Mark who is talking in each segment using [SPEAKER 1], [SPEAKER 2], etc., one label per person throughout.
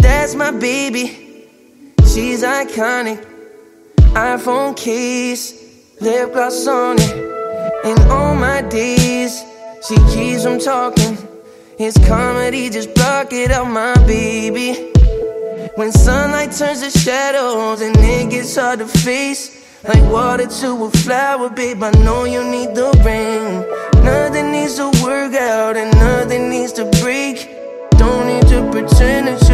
[SPEAKER 1] That's my baby. She's iconic. iPhone case, lip gloss on it. And all my days, she keeps from talking. It's comedy, just block it out, my baby. When sunlight turns to shadows and it gets hard to face. Like water to a flower, babe. I know you need the rain. Need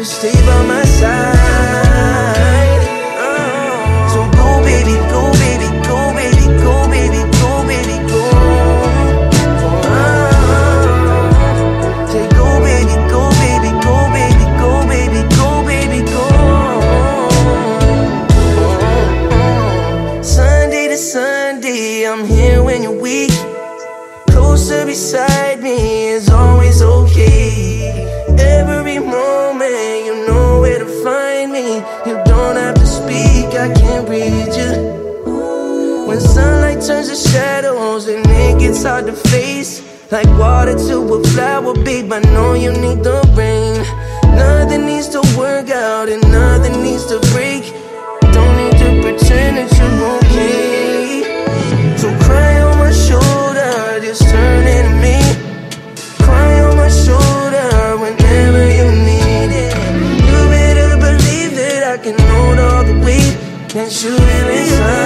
[SPEAKER 1] Just stay by my side. Oh. So go, baby, go, baby, go, baby, go, baby, go, baby, go. Oh. Say go, baby, go, baby, go, baby, go, baby, go, baby, go. Sunday to Sunday, I'm here when you're weak. Closer beside me is always okay. Every moment, You don't have to speak, I can't read you. When sunlight turns to shadows and it gets hard to face. Like water to a flower, babe, I know you need the rain. Nothing needs to work out and nothing needs to break. that you really